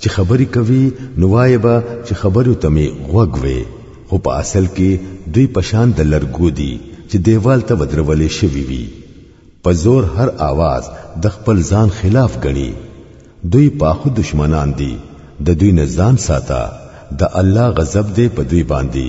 چې خبرې کوي نو وایې به چې خبرو ته مې غوږ وې خو په اصل کې دوی پشان د لرګو دي چې دیوال ته ودرولې شوي وي په زور هر آواز د خپل ځان خلاف غني دوی پاخو دشمنان دي د دوی نه ځان ساته د الله غضب دې په دوی باندې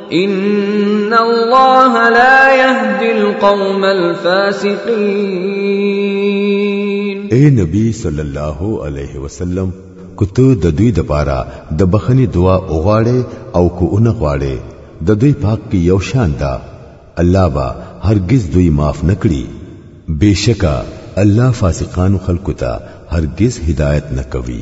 ان الله لا يهدي القوم الفاسقين اے نبی صلی الله علیه وسلم کته د دوی د پاره د بخنی دعا اوغواړي او کو اون غواړي د دوی پاک کې یو شان ده الله با هرگز دوی معاف نکړي بشکا الله فاسقان خلق ته هرگز هدایت نکوي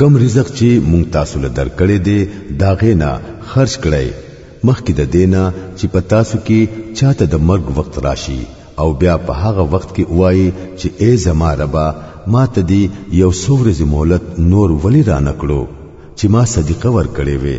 کم رزق چې مونږ تاسو له درکړې دي دا غینا خرج کړئ مخکې د دینا چې په تاسو کې چاته د مرګ وخت راشي او بیا په هغه وخت کې وایي چې ای زما ربا ما ته دی یو سورز مهلت نور ولی را نکړو چې ما صدقه ور کړې وي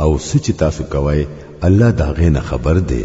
او سچ تاسو کوی الله دا غینه خبر دی